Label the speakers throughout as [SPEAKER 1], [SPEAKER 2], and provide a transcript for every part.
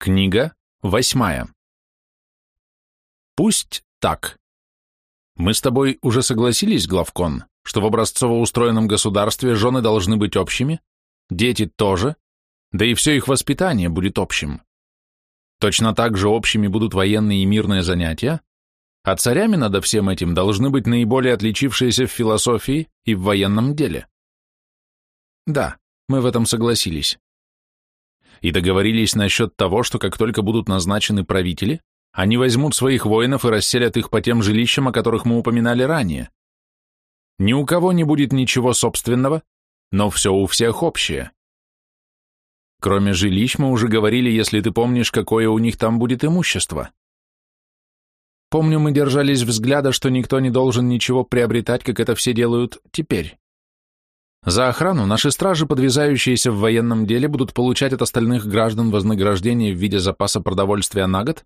[SPEAKER 1] Книга восьмая. Пусть так. Мы с тобой уже согласились, главкон, что в образцово устроенном государстве жены должны быть общими, дети тоже, да и все их воспитание будет общим. Точно так же общими будут военные и мирные занятия, а царями над всем этим должны быть наиболее отличившиеся в философии и в военном деле. Да, мы в этом согласились и договорились насчет того, что как только будут назначены правители, они возьмут своих воинов и расселят их по тем жилищам, о которых мы упоминали ранее. Ни у кого не будет ничего собственного, но все у всех общее. Кроме жилищ мы уже говорили, если ты помнишь, какое у них там будет имущество. Помню, мы держались взгляда, что никто не должен ничего приобретать, как это все делают теперь. За охрану наши стражи, подвязающиеся в военном деле, будут получать от остальных граждан вознаграждение в виде запаса продовольствия на год,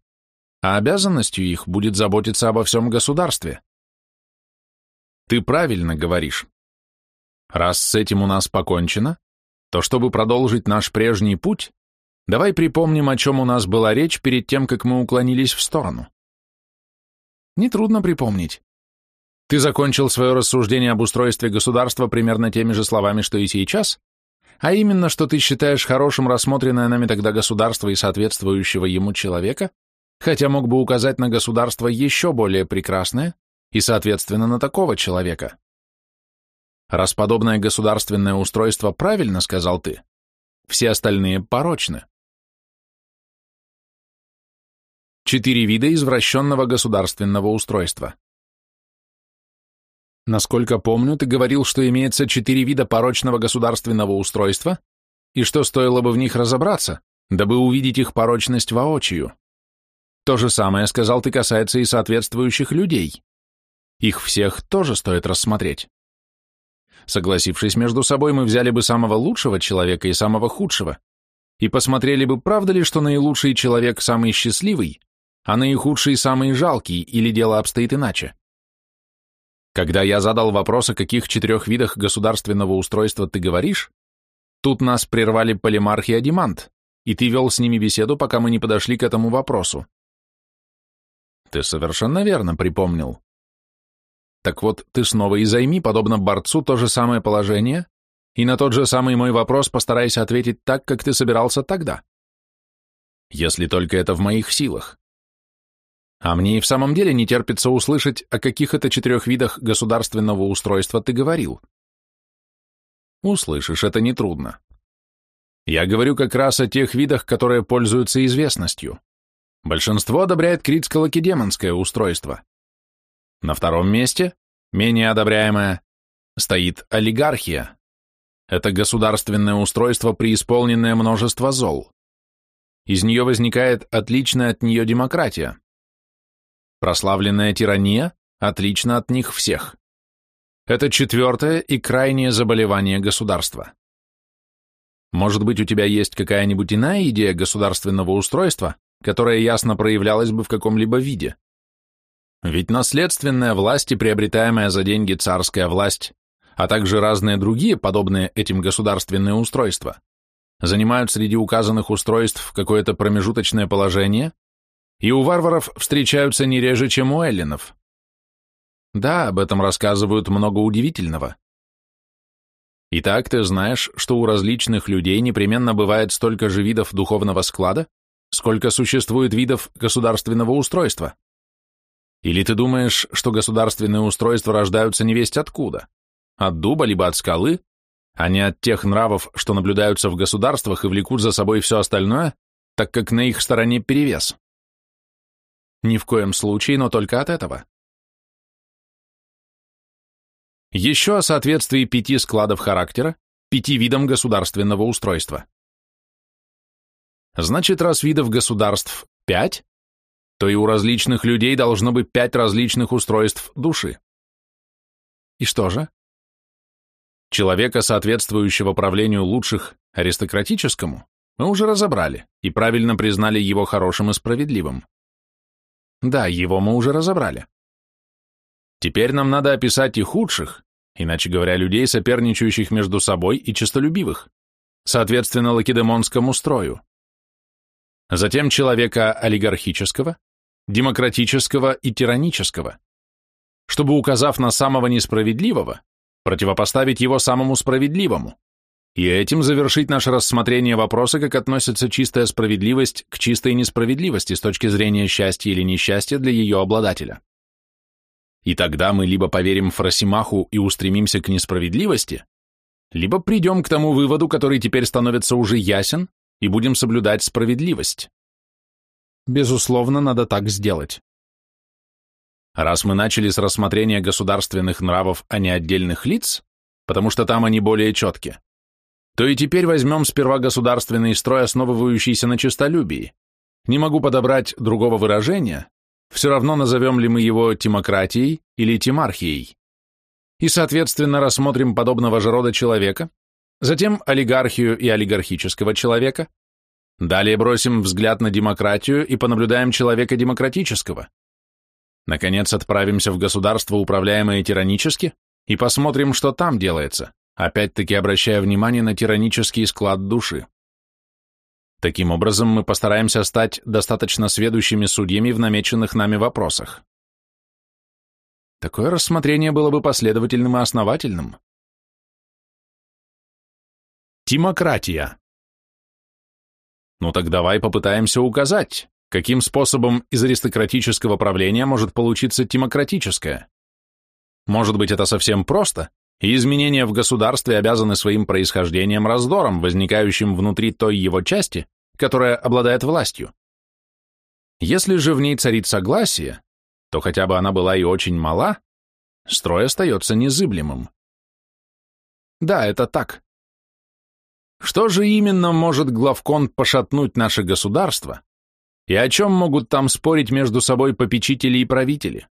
[SPEAKER 1] а обязанностью их будет заботиться обо всем государстве. Ты правильно говоришь. Раз с этим у нас покончено, то чтобы продолжить наш прежний путь, давай припомним, о чем у нас была речь перед тем, как мы уклонились в сторону. Нетрудно припомнить. Ты закончил свое рассуждение об устройстве государства примерно теми же словами, что и сейчас, а именно, что ты считаешь хорошим рассмотренное нами тогда государство и соответствующего ему человека, хотя мог бы указать на государство еще более прекрасное и, соответственно, на такого человека. Раз подобное государственное устройство правильно, сказал ты, все остальные порочны. Четыре вида извращенного государственного устройства. Насколько помню, ты говорил, что имеется четыре вида порочного государственного устройства, и что стоило бы в них разобраться, дабы увидеть их порочность воочию. То же самое, сказал ты, касается и соответствующих людей. Их всех тоже стоит рассмотреть. Согласившись между собой, мы взяли бы самого лучшего человека и самого худшего, и посмотрели бы, правда ли, что наилучший человек самый счастливый, а наихудший самый жалкий, или дело обстоит иначе. Когда я задал вопрос, о каких четырех видах государственного устройства ты говоришь, тут нас прервали Полимарх и Адимант, и ты вел с ними беседу, пока мы не подошли к этому вопросу. Ты совершенно верно припомнил. Так вот, ты снова и займи, подобно борцу, то же самое положение, и на тот же самый мой вопрос постарайся ответить так, как ты собирался тогда. Если только это в моих силах. А мне и в самом деле не терпится услышать, о каких это четырех видах государственного устройства ты говорил. Услышишь, это нетрудно. Я говорю как раз о тех видах, которые пользуются известностью. Большинство одобряет критско-лакедемонское устройство. На втором месте, менее одобряемое, стоит олигархия. Это государственное устройство, преисполненное множество зол. Из нее возникает отличная от нее демократия. Прославленная тирания отлично от них всех. Это четвертое и крайнее заболевание государства. Может быть, у тебя есть какая-нибудь иная идея государственного устройства, которая ясно проявлялась бы в каком-либо виде? Ведь наследственная власть и приобретаемая за деньги царская власть, а также разные другие, подобные этим государственные устройства, занимают среди указанных устройств какое-то промежуточное положение, и у варваров встречаются не реже, чем у эллинов. Да, об этом рассказывают много удивительного. Итак, ты знаешь, что у различных людей непременно бывает столько же видов духовного склада, сколько существует видов государственного устройства. Или ты думаешь, что государственные устройства рождаются невесть откуда? От дуба, либо от скалы, а не от тех нравов, что наблюдаются в государствах и влекут за собой все остальное, так как на их стороне перевес. Ни в коем случае, но только от этого. Еще о соответствии пяти складов характера, пяти видам государственного устройства. Значит, раз видов государств пять, то и у различных людей должно быть пять различных устройств души. И что же? Человека, соответствующего правлению лучших, аристократическому, мы уже разобрали и правильно признали его хорошим и справедливым. Да, его мы уже разобрали. Теперь нам надо описать и худших, иначе говоря, людей, соперничающих между собой и честолюбивых, соответственно, лакедемонскому строю. затем человека олигархического, демократического и тиранического, чтобы, указав на самого несправедливого, противопоставить его самому справедливому, и этим завершить наше рассмотрение вопроса, как относится чистая справедливость к чистой несправедливости с точки зрения счастья или несчастья для ее обладателя. И тогда мы либо поверим Фросимаху и устремимся к несправедливости, либо придем к тому выводу, который теперь становится уже ясен, и будем соблюдать справедливость. Безусловно, надо так сделать. Раз мы начали с рассмотрения государственных нравов, а не отдельных лиц, потому что там они более четкие, то и теперь возьмем сперва государственный строй, основывающийся на честолюбии. Не могу подобрать другого выражения, все равно назовем ли мы его тимократией или тимархией. И, соответственно, рассмотрим подобного же рода человека, затем олигархию и олигархического человека, далее бросим взгляд на демократию и понаблюдаем человека демократического. Наконец отправимся в государство, управляемое тиранически, и посмотрим, что там делается опять-таки обращая внимание на тиранический склад души. Таким образом, мы постараемся стать достаточно сведущими судьями в намеченных нами вопросах. Такое рассмотрение было бы последовательным и основательным. Тимократия. Ну так давай попытаемся указать, каким способом из аристократического правления может получиться тимократическое. Может быть, это совсем просто, и изменения в государстве обязаны своим происхождением раздором, возникающим внутри той его части, которая обладает властью. Если же в ней царит согласие, то хотя бы она была и очень мала, строй остается незыблемым. Да, это так. Что же именно может главкон пошатнуть наше государство, и о чем могут там спорить между собой попечители и правители?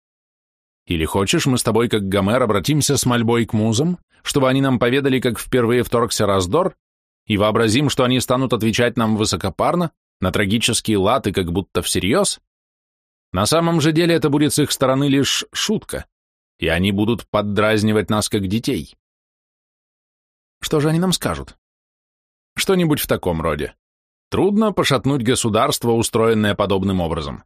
[SPEAKER 1] Или хочешь, мы с тобой, как Гомер, обратимся с мольбой к музам, чтобы они нам поведали, как впервые вторгся раздор, и вообразим, что они станут отвечать нам высокопарно, на трагические латы, как будто всерьез? На самом же деле это будет с их стороны лишь шутка, и они будут поддразнивать нас, как детей. Что же они нам скажут? Что-нибудь в таком роде. Трудно пошатнуть государство, устроенное подобным образом.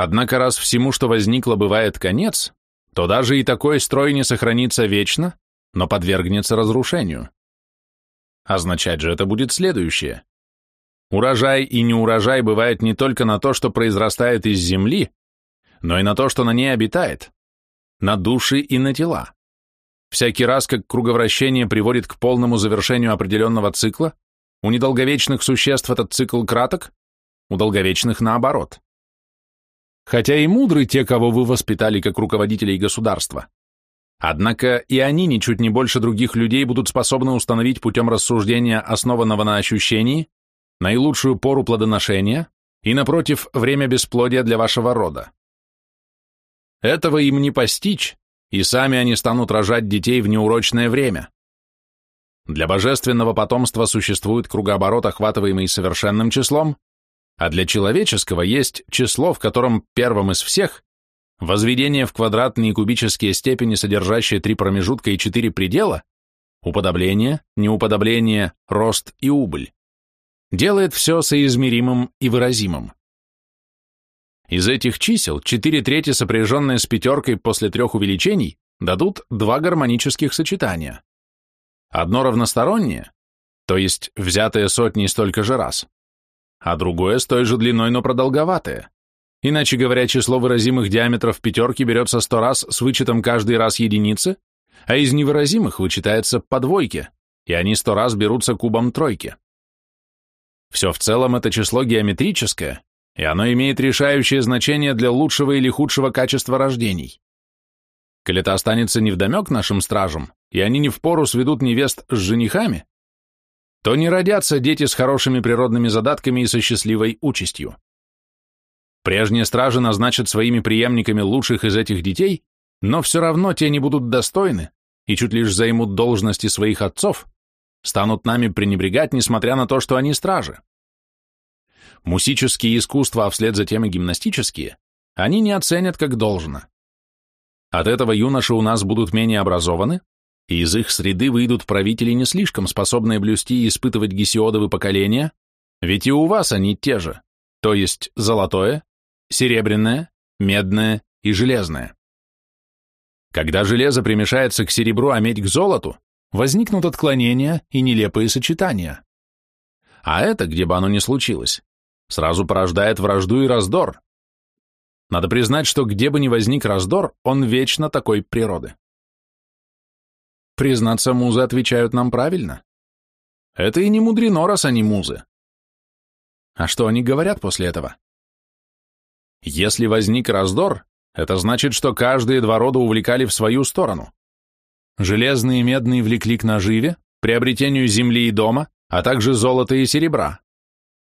[SPEAKER 1] Однако раз всему, что возникло, бывает конец, то даже и такой строй не сохранится вечно, но подвергнется разрушению. Означать же это будет следующее. Урожай и неурожай бывает не только на то, что произрастает из земли, но и на то, что на ней обитает, на души и на тела. Всякий раз, как круговращение приводит к полному завершению определенного цикла, у недолговечных существ этот цикл краток, у долговечных наоборот хотя и мудры те, кого вы воспитали как руководителей государства. Однако и они ничуть не больше других людей будут способны установить путем рассуждения, основанного на ощущении, наилучшую пору плодоношения и, напротив, время бесплодия для вашего рода. Этого им не постичь, и сами они станут рожать детей в неурочное время. Для божественного потомства существует кругооборот, охватываемый совершенным числом, а для человеческого есть число, в котором первым из всех возведение в квадратные и кубические степени, содержащие три промежутка и четыре предела, уподобление, неуподобление, рост и убыль, делает все соизмеримым и выразимым. Из этих чисел четыре трети, сопряженные с пятеркой после трех увеличений, дадут два гармонических сочетания. Одно равностороннее, то есть взятое сотней столько же раз, а другое с той же длиной, но продолговатое. Иначе говоря, число выразимых диаметров пятерки берется сто раз с вычетом каждый раз единицы, а из невыразимых вычитается по двойке, и они сто раз берутся кубом тройки. Все в целом это число геометрическое, и оно имеет решающее значение для лучшего или худшего качества рождений. Коли это останется невдомек нашим стражам, и они не впору сведут невест с женихами, то не родятся дети с хорошими природными задатками и со счастливой участью. Прежние стражи назначат своими преемниками лучших из этих детей, но все равно те не будут достойны и чуть лишь займут должности своих отцов, станут нами пренебрегать, несмотря на то, что они стражи. Мусические искусства, а вслед за тем и гимнастические, они не оценят как должно. От этого юноши у нас будут менее образованы, и из их среды выйдут правители, не слишком способные блюсти и испытывать гесиодовы поколения, Ведь и у вас они те же, то есть золотое, серебряное, медное и железное. Когда железо примешается к серебру, а медь к золоту, возникнут отклонения и нелепые сочетания. А это, где бы оно ни случилось, сразу порождает вражду и раздор. Надо признать, что где бы ни возник раздор, он вечно такой природы. Признаться, музы отвечают нам правильно. Это и не мудрено, раз они музы. А что они говорят после этого? Если возник раздор, это значит, что каждые два рода увлекали в свою сторону. Железные и медные влекли к наживе, приобретению земли и дома, а также золота и серебра.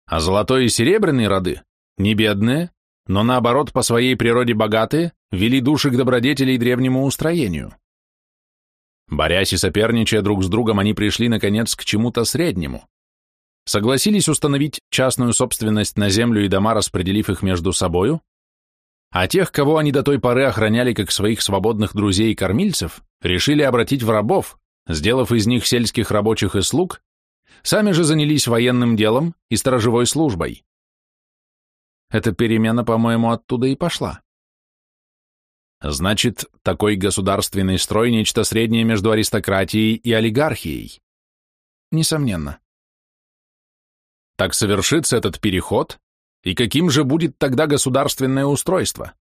[SPEAKER 1] А золотой и серебряные роды, не бедные, но наоборот по своей природе богатые, вели души к добродетели и древнему устроению. Борясь и соперничая друг с другом, они пришли, наконец, к чему-то среднему. Согласились установить частную собственность на землю и дома, распределив их между собою, а тех, кого они до той поры охраняли как своих свободных друзей и кормильцев, решили обратить в рабов, сделав из них сельских рабочих и слуг, сами же занялись военным делом и сторожевой службой. Эта перемена, по-моему, оттуда и пошла. Значит, такой государственный строй – нечто среднее между аристократией и олигархией. Несомненно. Так совершится этот переход, и каким же будет тогда государственное устройство?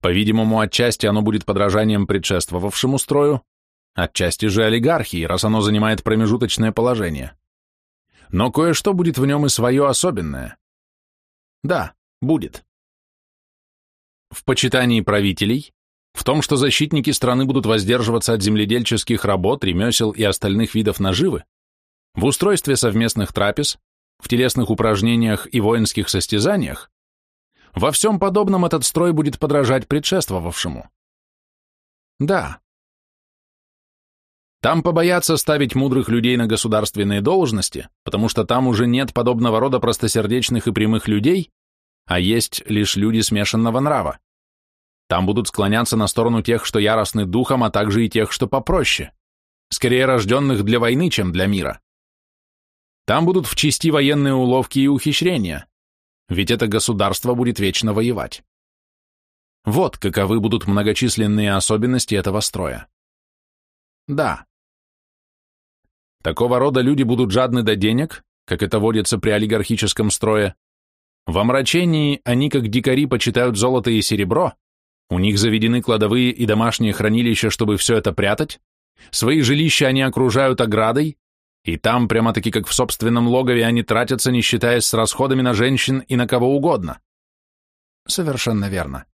[SPEAKER 1] По-видимому, отчасти оно будет подражанием предшествовавшему строю, отчасти же олигархии, раз оно занимает промежуточное положение. Но кое-что будет в нем и свое особенное. Да, будет. В почитании правителей, в том, что защитники страны будут воздерживаться от земледельческих работ, ремесел и остальных видов наживы, в устройстве совместных трапез, в телесных упражнениях и воинских состязаниях, во всем подобном этот строй будет подражать предшествовавшему. Да. Там побоятся ставить мудрых людей на государственные должности, потому что там уже нет подобного рода простосердечных и прямых людей, а есть лишь люди смешанного нрава. Там будут склоняться на сторону тех, что яростны духом, а также и тех, что попроще, скорее рожденных для войны, чем для мира. Там будут в части военные уловки и ухищрения, ведь это государство будет вечно воевать. Вот каковы будут многочисленные особенности этого строя. Да. Такого рода люди будут жадны до денег, как это водится при олигархическом строе. В омрачении они, как дикари, почитают золото и серебро, у них заведены кладовые и домашние хранилища, чтобы все это прятать, свои жилища они окружают оградой, и там, прямо-таки как в собственном логове, они тратятся, не считаясь с расходами на женщин и на кого угодно. Совершенно верно.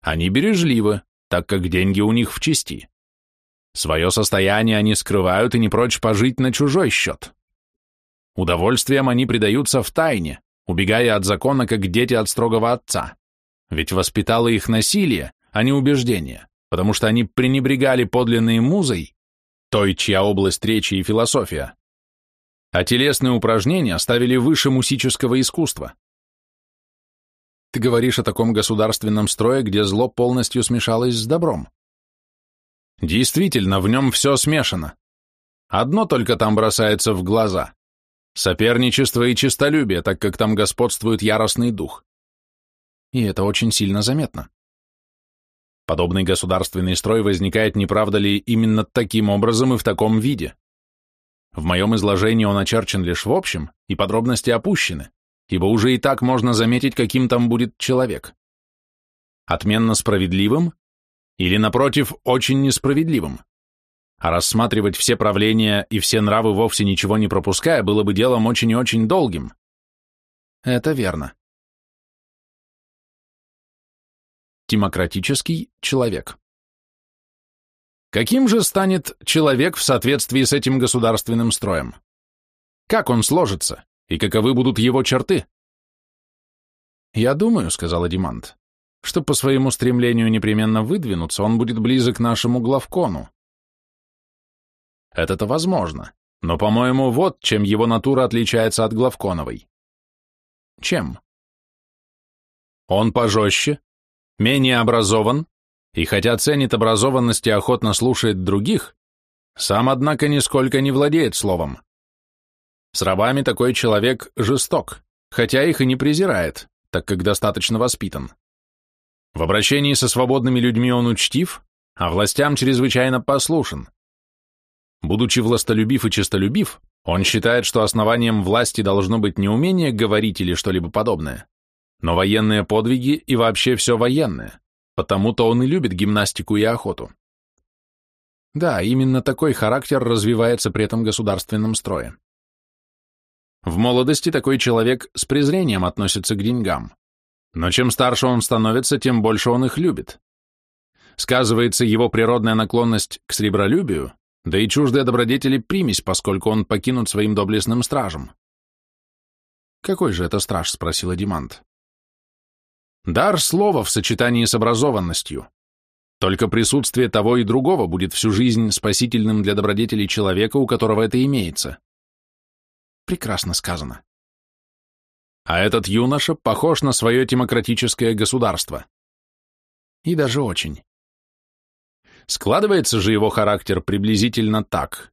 [SPEAKER 1] Они бережливы, так как деньги у них в чести. Свое состояние они скрывают и не прочь пожить на чужой счет. Удовольствием они предаются в тайне, убегая от закона, как дети от строгого отца. Ведь воспитало их насилие, а не убеждение, потому что они пренебрегали подлинной музой той, чья область речи и философия, а телесные упражнения ставили выше мусического искусства. Ты говоришь о таком государственном строе, где зло полностью смешалось с добром. Действительно, в нем все смешано. Одно только там бросается в глаза – соперничество и честолюбие, так как там господствует яростный дух. И это очень сильно заметно. Подобный государственный строй возникает, не правда ли, именно таким образом и в таком виде. В моем изложении он очерчен лишь в общем, и подробности опущены, ибо уже и так можно заметить, каким там будет человек. Отменно справедливым или, напротив, очень несправедливым. А рассматривать все правления и все нравы вовсе ничего не пропуская было бы делом очень и очень долгим. Это верно. Демократический человек. Каким же станет человек в соответствии с этим государственным строем? Как он сложится, и каковы будут его черты? «Я думаю», — сказала Димант, — «что по своему стремлению непременно выдвинуться он будет близок нашему главкону». Это-то возможно, но, по-моему, вот чем его натура отличается от главконовой. Чем? Он пожестче, менее образован, и хотя ценит образованность и охотно слушает других, сам, однако, нисколько не владеет словом. С рабами такой человек жесток, хотя их и не презирает, так как достаточно воспитан. В обращении со свободными людьми он учтив, а властям чрезвычайно послушен. Будучи властолюбив и честолюбив, он считает, что основанием власти должно быть не умение говорить или что-либо подобное, но военные подвиги и вообще все военное, потому-то он и любит гимнастику и охоту. Да, именно такой характер развивается при этом государственном строе. В молодости такой человек с презрением относится к деньгам, но чем старше он становится, тем больше он их любит. Сказывается его природная наклонность к сребролюбию, да и чуждая добродетели примесь, поскольку он покинут своим доблестным стражем. «Какой же это страж?» — спросила Димант. «Дар слова в сочетании с образованностью. Только присутствие того и другого будет всю жизнь спасительным для добродетелей человека, у которого это имеется». «Прекрасно сказано». А этот юноша похож на свое демократическое государство. И даже очень. Складывается же его характер приблизительно так.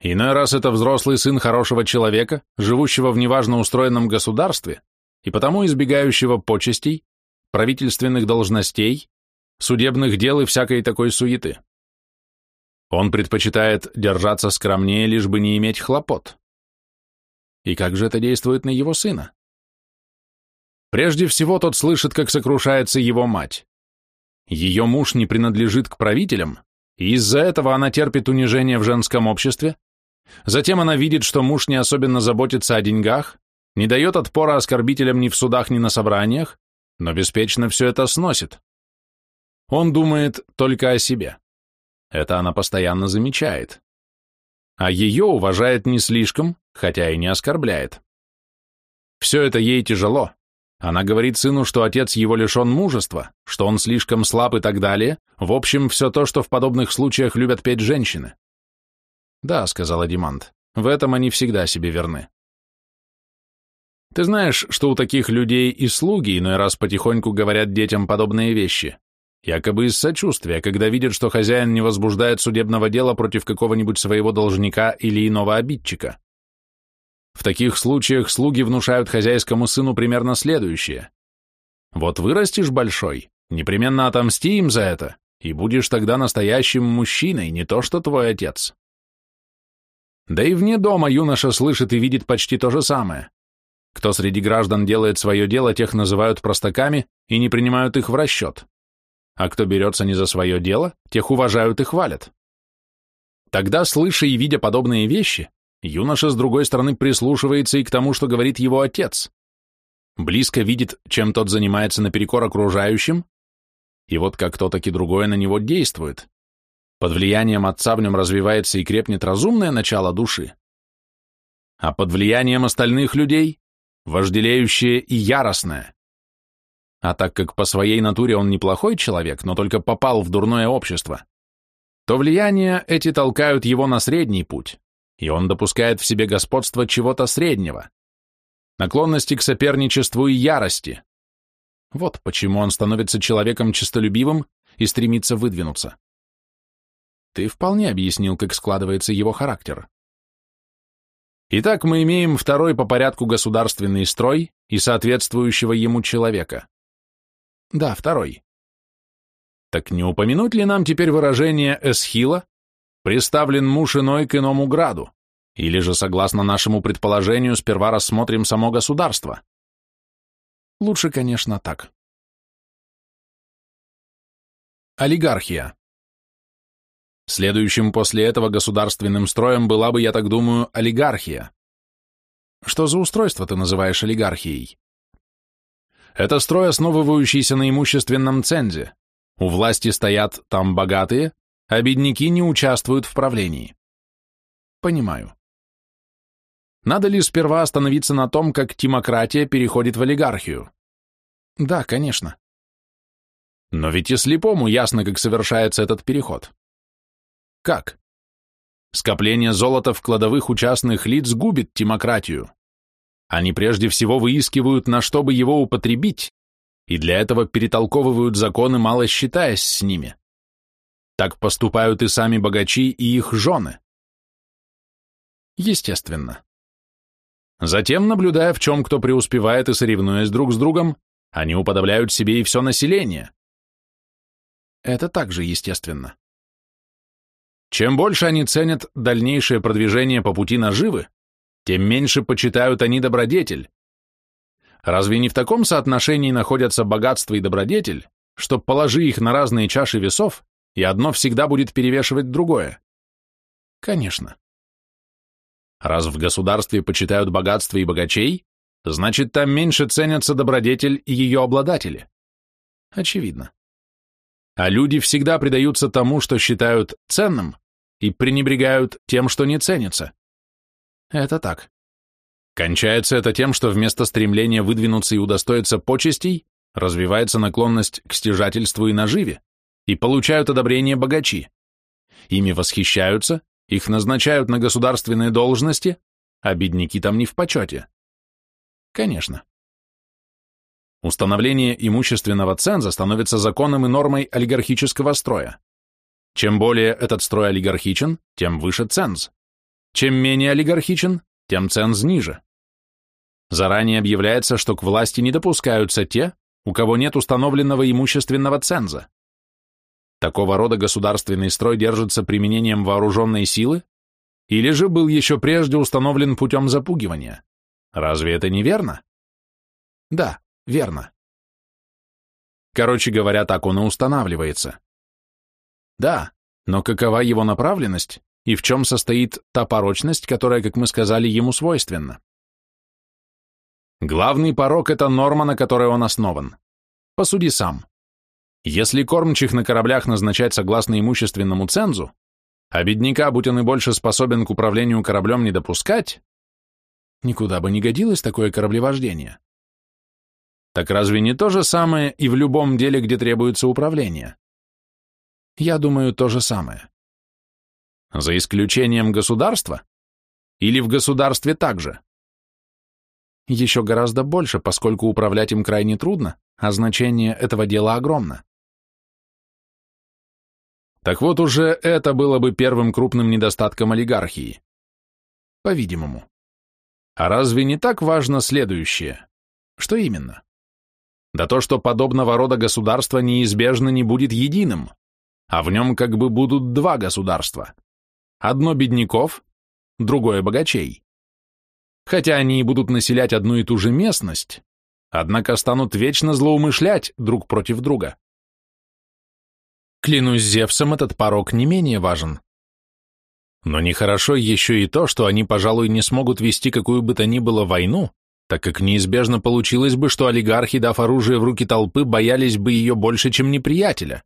[SPEAKER 1] Иной раз это взрослый сын хорошего человека, живущего в неважно устроенном государстве и потому избегающего почестей, правительственных должностей, судебных дел и всякой такой суеты. Он предпочитает держаться скромнее, лишь бы не иметь хлопот. И как же это действует на его сына? Прежде всего тот слышит, как сокрушается его мать. Ее муж не принадлежит к правителям, и из-за этого она терпит унижение в женском обществе. Затем она видит, что муж не особенно заботится о деньгах, не дает отпора оскорбителям ни в судах, ни на собраниях, но беспечно все это сносит. Он думает только о себе. Это она постоянно замечает. А ее уважает не слишком, хотя и не оскорбляет. Все это ей тяжело, она говорит сыну, что отец его лишен мужества, что он слишком слаб и так далее. В общем, все то, что в подобных случаях любят петь женщины. Да, сказала Димант, в этом они всегда себе верны. Ты знаешь, что у таких людей и слуги иной раз потихоньку говорят детям подобные вещи, якобы из сочувствия, когда видят, что хозяин не возбуждает судебного дела против какого-нибудь своего должника или иного обидчика. В таких случаях слуги внушают хозяйскому сыну примерно следующее. Вот вырастешь большой, непременно отомсти им за это, и будешь тогда настоящим мужчиной, не то что твой отец. Да и вне дома юноша слышит и видит почти то же самое. Кто среди граждан делает свое дело, тех называют простаками и не принимают их в расчет. А кто берется не за свое дело, тех уважают и хвалят. Тогда, слыша и видя подобные вещи, Юноша, с другой стороны, прислушивается и к тому, что говорит его отец. Близко видит, чем тот занимается наперекор окружающим, и вот как то, так и другое на него действует. Под влиянием отца в нем развивается и крепнет разумное начало души, а под влиянием остальных людей – вожделеющее и яростное. А так как по своей натуре он неплохой человек, но только попал в дурное общество, то влияния эти толкают его на средний путь, и он допускает в себе господство чего-то среднего, наклонности к соперничеству и ярости. Вот почему он становится человеком честолюбивым и стремится выдвинуться. Ты вполне объяснил, как складывается его характер. Итак, мы имеем второй по порядку государственный строй и соответствующего ему человека. Да, второй. Так не упомянуть ли нам теперь выражение Эсхила, приставлен муж иной к иному граду, или же, согласно нашему предположению, сперва рассмотрим само государство? Лучше, конечно, так. Олигархия. Следующим после этого государственным строем была бы, я так думаю, олигархия. Что за устройство ты называешь олигархией? Это строй, основывающийся на имущественном цензе. У власти стоят там богатые, а бедняки не участвуют в правлении. Понимаю. Надо ли сперва остановиться на том, как тимократия переходит в олигархию? Да, конечно. Но ведь и слепому ясно, как совершается этот переход. Как? Скопление золота в кладовых у частных лиц губит демократию. Они прежде всего выискивают, на что бы его употребить, и для этого перетолковывают законы, мало считаясь с ними. Так поступают и сами богачи, и их жены. Естественно. Затем, наблюдая, в чем кто преуспевает и соревнуясь друг с другом, они уподобляют себе и все население. Это также естественно. Чем больше они ценят дальнейшее продвижение по пути наживы, тем меньше почитают они добродетель. Разве не в таком соотношении находятся богатство и добродетель, что положи их на разные чаши весов, и одно всегда будет перевешивать другое? Конечно. Раз в государстве почитают богатство и богачей, значит, там меньше ценятся добродетель и ее обладатели. Очевидно. А люди всегда предаются тому, что считают ценным, и пренебрегают тем, что не ценится. Это так. Кончается это тем, что вместо стремления выдвинуться и удостоиться почестей, развивается наклонность к стяжательству и наживе, и получают одобрение богачи. Ими восхищаются, их назначают на государственные должности, а бедняки там не в почете. Конечно. Установление имущественного ценза становится законом и нормой олигархического строя. Чем более этот строй олигархичен, тем выше ценз. Чем менее олигархичен, тем ценз ниже. Заранее объявляется, что к власти не допускаются те, у кого нет установленного имущественного ценза. Такого рода государственный строй держится применением вооруженной силы или же был еще прежде установлен путем запугивания. Разве это не верно? Да, верно. Короче говоря, так он и устанавливается. Да, но какова его направленность и в чем состоит та порочность, которая, как мы сказали, ему свойственна? Главный порок – это норма, на которой он основан. Посуди сам. Если кормчих на кораблях назначать согласно имущественному цензу, а бедняка, будь он и больше способен к управлению кораблем, не допускать, никуда бы не годилось такое кораблевождение. Так разве не то же самое и в любом деле, где требуется управление? Я думаю, то же самое. За исключением государства? Или в государстве также? Еще гораздо больше, поскольку управлять им крайне трудно, а значение этого дела огромно. Так вот уже это было бы первым крупным недостатком олигархии. По-видимому. А разве не так важно следующее? Что именно? Да то, что подобного рода государство неизбежно не будет единым, а в нем как бы будут два государства. Одно бедняков, другое богачей. Хотя они и будут населять одну и ту же местность, однако станут вечно злоумышлять друг против друга. Клянусь Зевсом, этот порог не менее важен. Но нехорошо еще и то, что они, пожалуй, не смогут вести какую бы то ни было войну, так как неизбежно получилось бы, что олигархи, дав оружие в руки толпы, боялись бы ее больше, чем неприятеля.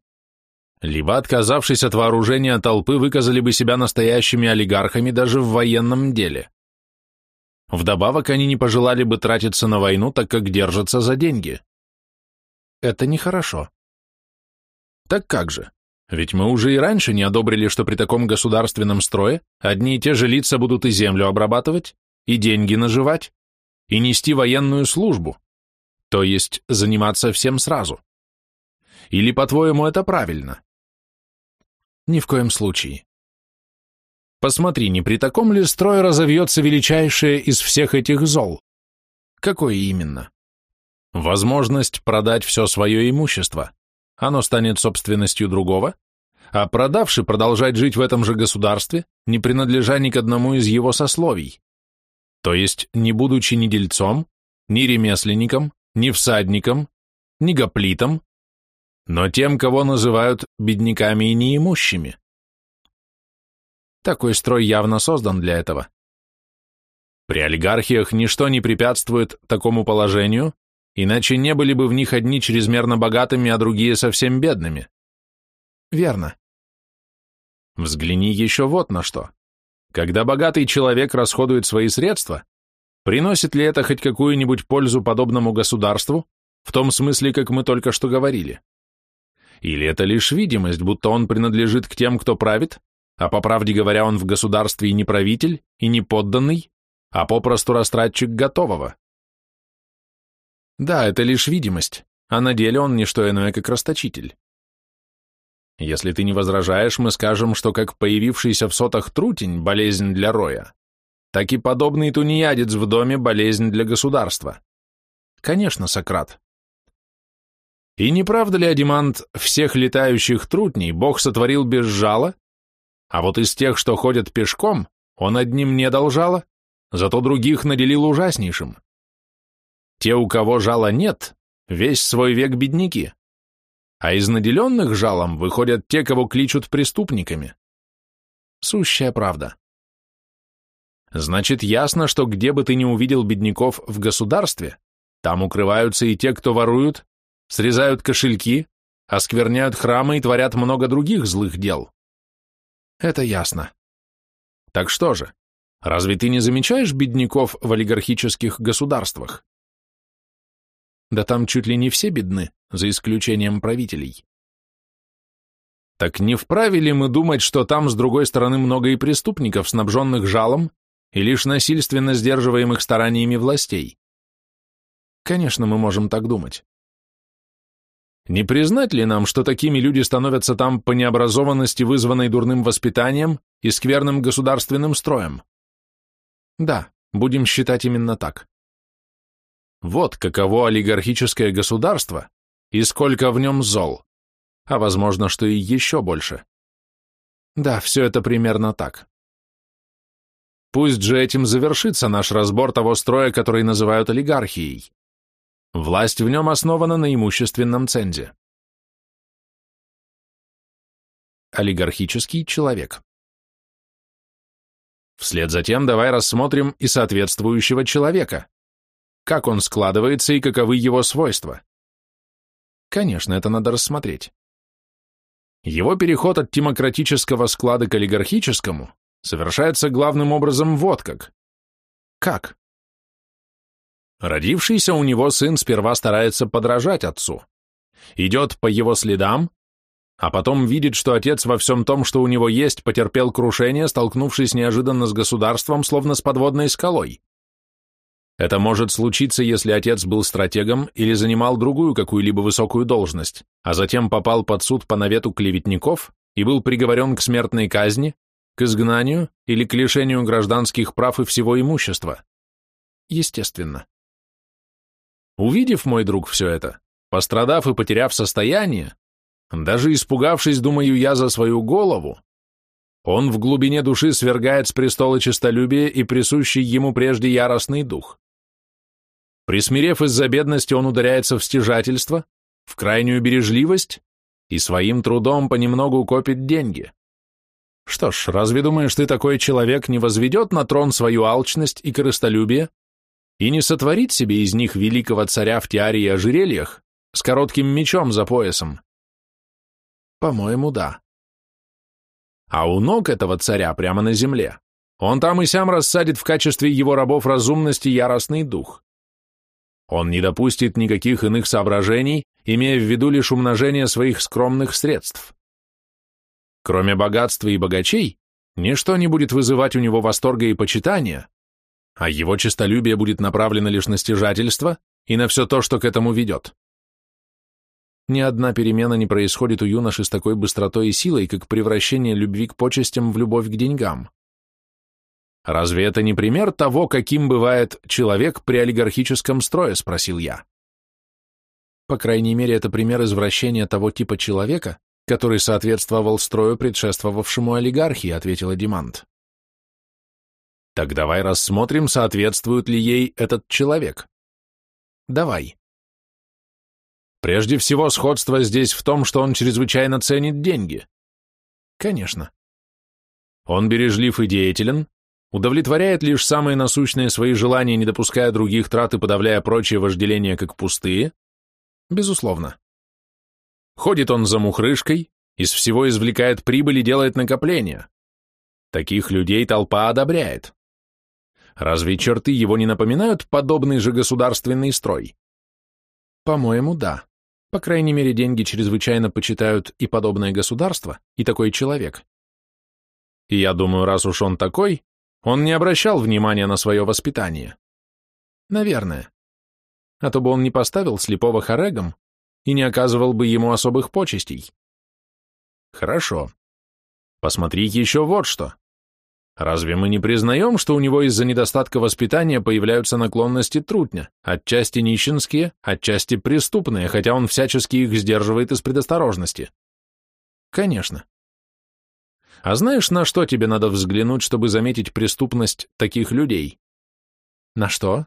[SPEAKER 1] Либо, отказавшись от вооружения толпы, выказали бы себя настоящими олигархами даже в военном деле. Вдобавок, они не пожелали бы тратиться на войну, так как держатся за деньги. Это нехорошо. Так как же? Ведь мы уже и раньше не одобрили, что при таком государственном строе одни и те же лица будут и землю обрабатывать, и деньги наживать, и нести военную службу, то есть заниматься всем сразу. Или, по-твоему, это правильно? Ни в коем случае. Посмотри, не при таком ли строе разовьется величайшее из всех этих зол? Какое именно? Возможность продать все свое имущество оно станет собственностью другого, а продавший продолжать жить в этом же государстве, не принадлежа ни к одному из его сословий, то есть не будучи ни дельцом, ни ремесленником, ни всадником, ни гоплитом, но тем, кого называют бедняками и неимущими. Такой строй явно создан для этого. При олигархиях ничто не препятствует такому положению, Иначе не были бы в них одни чрезмерно богатыми, а другие совсем бедными. Верно. Взгляни еще вот на что. Когда богатый человек расходует свои средства, приносит ли это хоть какую-нибудь пользу подобному государству, в том смысле, как мы только что говорили? Или это лишь видимость, будто он принадлежит к тем, кто правит, а по правде говоря, он в государстве и не правитель, и не подданный, а попросту растратчик готового? Да, это лишь видимость, а на деле он не что иное, как расточитель. Если ты не возражаешь, мы скажем, что как появившийся в сотах трутень – болезнь для роя, так и подобный тунеядец в доме – болезнь для государства. Конечно, Сократ. И не правда ли, Адимант, всех летающих трутней Бог сотворил без жала, а вот из тех, что ходят пешком, он одним не дал жала, зато других наделил ужаснейшим. Те, у кого жала нет, весь свой век бедняки, а из наделенных жалом выходят те, кого кличут преступниками. Сущая правда. Значит, ясно, что где бы ты ни увидел бедняков в государстве, там укрываются и те, кто воруют, срезают кошельки, оскверняют храмы и творят много других злых дел. Это ясно. Так что же, разве ты не замечаешь бедняков в олигархических государствах? Да там чуть ли не все бедны, за исключением правителей. Так не вправе ли мы думать, что там, с другой стороны, много и преступников, снабженных жалом и лишь насильственно сдерживаемых стараниями властей? Конечно, мы можем так думать. Не признать ли нам, что такими люди становятся там по необразованности, вызванной дурным воспитанием и скверным государственным строем? Да, будем считать именно так. Вот каково олигархическое государство и сколько в нем зол, а возможно, что и еще больше. Да, все это примерно так. Пусть же этим завершится наш разбор того строя, который называют олигархией. Власть в нем основана на имущественном цензе. Олигархический человек. Вслед за тем давай рассмотрим и соответствующего человека. Как он складывается и каковы его свойства. Конечно, это надо рассмотреть. Его переход от демократического склада к олигархическому совершается главным образом вот как. Как? Родившийся у него сын сперва старается подражать отцу, идет по его следам, а потом видит, что отец во всем том, что у него есть, потерпел крушение, столкнувшись неожиданно с государством, словно с подводной скалой. Это может случиться, если отец был стратегом или занимал другую какую-либо высокую должность, а затем попал под суд по навету клеветников и был приговорен к смертной казни, к изгнанию или к лишению гражданских прав и всего имущества. Естественно. Увидев, мой друг, все это, пострадав и потеряв состояние, даже испугавшись, думаю я, за свою голову, он в глубине души свергает с престола честолюбие и присущий ему прежде яростный дух. Присмирев из-за бедности, он ударяется в стяжательство, в крайнюю бережливость и своим трудом понемногу копит деньги. Что ж, разве думаешь, ты такой человек не возведет на трон свою алчность и корыстолюбие, и не сотворит себе из них великого царя в тиаре и ожерельях с коротким мечом за поясом? По-моему, да. А у ног этого царя прямо на земле он там и сям рассадит в качестве его рабов разумности яростный дух. Он не допустит никаких иных соображений, имея в виду лишь умножение своих скромных средств. Кроме богатства и богачей, ничто не будет вызывать у него восторга и почитания, а его честолюбие будет направлено лишь на стяжательство и на все то, что к этому ведет. Ни одна перемена не происходит у юноши с такой быстротой и силой, как превращение любви к почестям в любовь к деньгам. Разве это не пример того, каким бывает человек при олигархическом строе, спросил я. По крайней мере, это пример извращения того типа человека, который соответствовал строю, предшествовавшему олигархии, ответила Димант. Так давай рассмотрим, соответствует ли ей этот человек. Давай. Прежде всего, сходство здесь в том, что он чрезвычайно ценит деньги. Конечно. Он бережлив и деятелен, удовлетворяет лишь самые насущные свои желания, не допуская других трат и подавляя прочие вожделения как пустые? Безусловно. Ходит он за мухрышкой, из всего извлекает прибыль и делает накопления. Таких людей толпа одобряет. Разве черты его не напоминают подобный же государственный строй? По-моему, да. По крайней мере, деньги чрезвычайно почитают и подобное государство, и такой человек. И я думаю, раз уж он такой, он не обращал внимания на свое воспитание. Наверное. А то бы он не поставил слепого хорегом и не оказывал бы ему особых почестей. Хорошо. Посмотри еще вот что. Разве мы не признаем, что у него из-за недостатка воспитания появляются наклонности трутня, отчасти нищенские, отчасти преступные, хотя он всячески их сдерживает из предосторожности? Конечно. А знаешь, на что тебе надо взглянуть, чтобы заметить преступность таких людей? На что?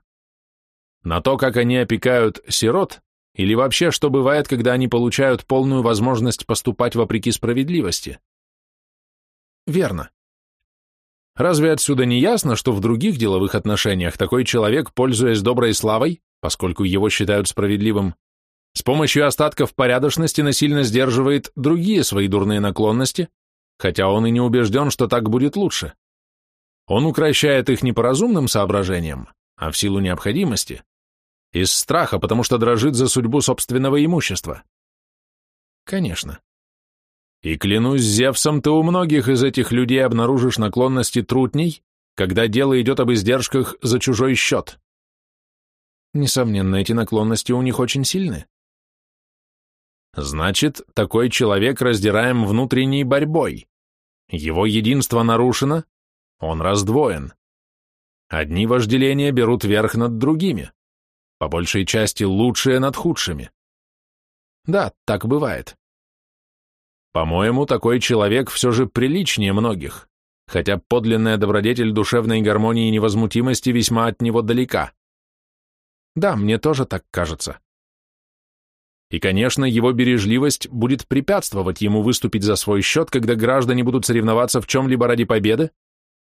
[SPEAKER 1] На то, как они опекают сирот, или вообще, что бывает, когда они получают полную возможность поступать вопреки справедливости. Верно. Разве отсюда не ясно, что в других деловых отношениях такой человек, пользуясь доброй славой, поскольку его считают справедливым, с помощью остатков порядочности насильно сдерживает другие свои дурные наклонности, хотя он и не убежден, что так будет лучше. Он укращает их не по разумным соображениям, а в силу необходимости, из страха, потому что дрожит за судьбу собственного имущества. Конечно. И клянусь Зевсом, ты у многих из этих людей обнаружишь наклонности трутней, когда дело идет об издержках за чужой счет. Несомненно, эти наклонности у них очень сильны. Значит, такой человек раздираем внутренней борьбой. Его единство нарушено, он раздвоен. Одни вожделения берут верх над другими, по большей части лучшие над худшими. Да, так бывает. По-моему, такой человек все же приличнее многих, хотя подлинная добродетель душевной гармонии и невозмутимости весьма от него далека. Да, мне тоже так кажется. И, конечно, его бережливость будет препятствовать ему выступить за свой счет, когда граждане будут соревноваться в чем-либо ради победы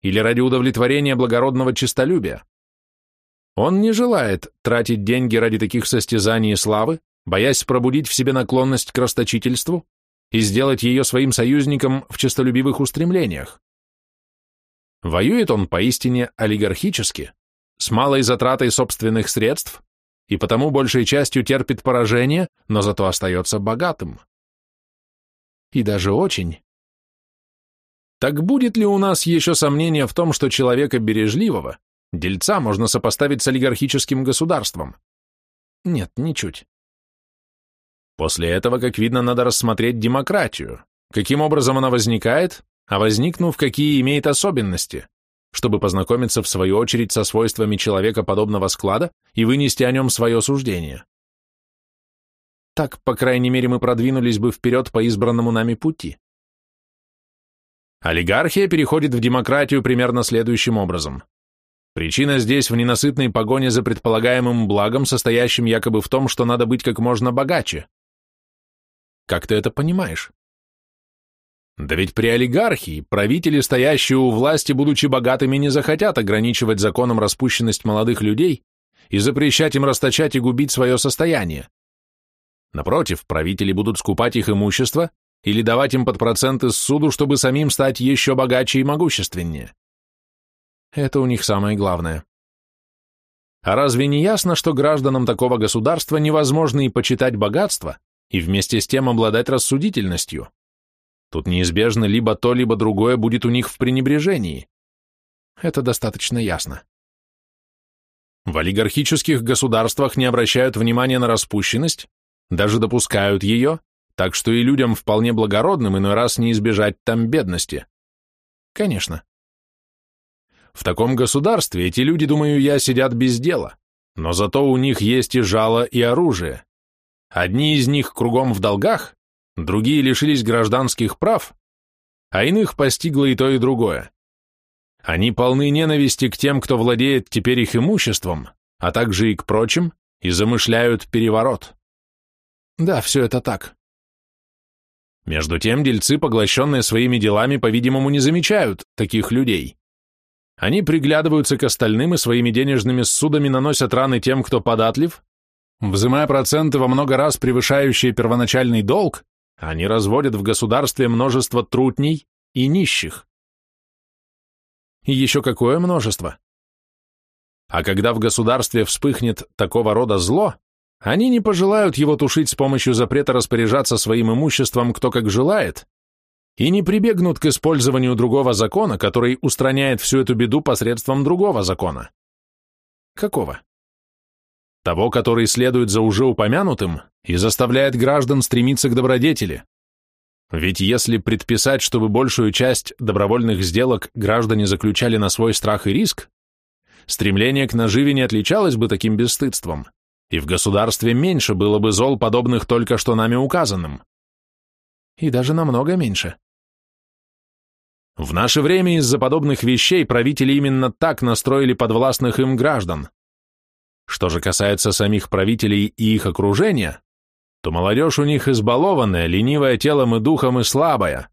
[SPEAKER 1] или ради удовлетворения благородного честолюбия. Он не желает тратить деньги ради таких состязаний и славы, боясь пробудить в себе наклонность к расточительству и сделать ее своим союзником в честолюбивых устремлениях. Воюет он поистине олигархически, с малой затратой собственных средств и потому большей частью терпит поражение, но зато остается богатым. И даже очень. Так будет ли у нас еще сомнение в том, что человека бережливого, дельца, можно сопоставить с олигархическим государством? Нет, ничуть. После этого, как видно, надо рассмотреть демократию, каким образом она возникает, а возникнув, какие имеет особенности чтобы познакомиться в свою очередь со свойствами человека подобного склада и вынести о нем свое суждение. Так, по крайней мере, мы продвинулись бы вперед по избранному нами пути. Олигархия переходит в демократию примерно следующим образом. Причина здесь в ненасытной погоне за предполагаемым благом, состоящим якобы в том, что надо быть как можно богаче. Как ты это понимаешь? Да ведь при олигархии правители, стоящие у власти, будучи богатыми, не захотят ограничивать законом распущенность молодых людей и запрещать им расточать и губить свое состояние. Напротив, правители будут скупать их имущество или давать им под проценты суду, чтобы самим стать еще богаче и могущественнее. Это у них самое главное. А разве не ясно, что гражданам такого государства невозможно и почитать богатство, и вместе с тем обладать рассудительностью? Тут неизбежно либо то, либо другое будет у них в пренебрежении. Это достаточно ясно. В олигархических государствах не обращают внимания на распущенность, даже допускают ее, так что и людям вполне благородным иной раз не избежать там бедности. Конечно. В таком государстве эти люди, думаю я, сидят без дела, но зато у них есть и жало, и оружие. Одни из них кругом в долгах, другие лишились гражданских прав, а иных постигло и то, и другое. Они полны ненависти к тем, кто владеет теперь их имуществом, а также и к прочим, и замышляют переворот. Да, все это так. Между тем, дельцы, поглощенные своими делами, по-видимому, не замечают таких людей. Они приглядываются к остальным и своими денежными ссудами наносят раны тем, кто податлив, взимая проценты во много раз превышающие первоначальный долг, они разводят в государстве множество трутней и нищих. И еще какое множество? А когда в государстве вспыхнет такого рода зло, они не пожелают его тушить с помощью запрета распоряжаться своим имуществом кто как желает, и не прибегнут к использованию другого закона, который устраняет всю эту беду посредством другого закона. Какого? Того, который следует за уже упомянутым и заставляет граждан стремиться к добродетели. Ведь если предписать, чтобы большую часть добровольных сделок граждане заключали на свой страх и риск, стремление к наживе не отличалось бы таким бесстыдством, и в государстве меньше было бы зол, подобных только что нами указанным. И даже намного меньше. В наше время из-за подобных вещей правители именно так настроили подвластных им граждан. Что же касается самих правителей и их окружения, то молодежь у них избалованная, ленивая телом и духом и слабая.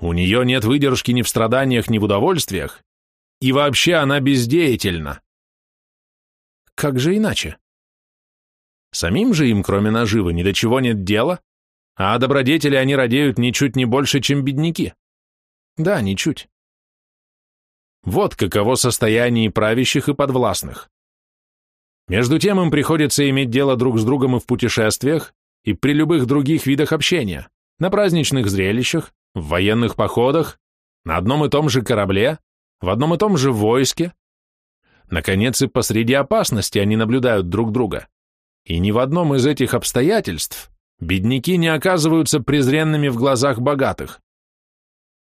[SPEAKER 1] У нее нет выдержки ни в страданиях, ни в удовольствиях, и вообще она бездеятельна. Как же иначе? Самим же им, кроме наживы, ни до чего нет дела, а добродетели они радеют ничуть не больше, чем бедняки. Да, ничуть. Вот каково состояние правящих и подвластных. Между тем им приходится иметь дело друг с другом и в путешествиях, и при любых других видах общения, на праздничных зрелищах, в военных походах, на одном и том же корабле, в одном и том же войске. Наконец, и посреди опасности они наблюдают друг друга. И ни в одном из этих обстоятельств бедняки не оказываются презренными в глазах богатых.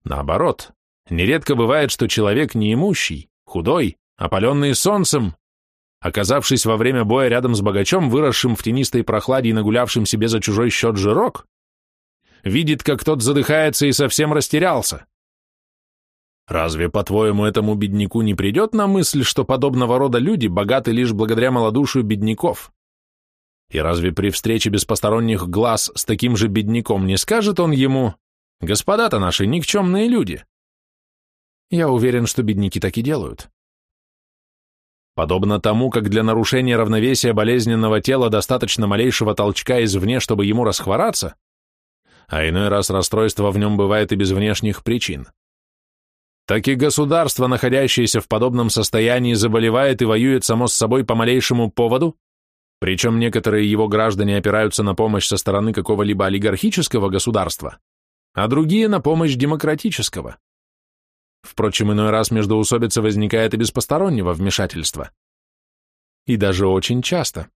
[SPEAKER 1] Наоборот, нередко бывает, что человек неимущий, худой, опаленный солнцем, оказавшись во время боя рядом с богачом, выросшим в тенистой прохладе и нагулявшим себе за чужой счет жирок, видит, как тот задыхается и совсем растерялся. Разве, по-твоему, этому бедняку не придет на мысль, что подобного рода люди богаты лишь благодаря малодушию бедняков? И разве при встрече без посторонних глаз с таким же бедняком не скажет он ему, Господа-то наши никчемные люди. Я уверен, что бедняки так и делают. Подобно тому, как для нарушения равновесия болезненного тела достаточно малейшего толчка извне, чтобы ему расхвораться, а иной раз расстройство в нем бывает и без внешних причин, так и государство, находящееся в подобном состоянии, заболевает и воюет само с собой по малейшему поводу, причем некоторые его граждане опираются на помощь со стороны какого-либо олигархического государства, а другие на помощь демократического. Впрочем, иной раз междоусобица возникает и без постороннего вмешательства. И даже очень часто.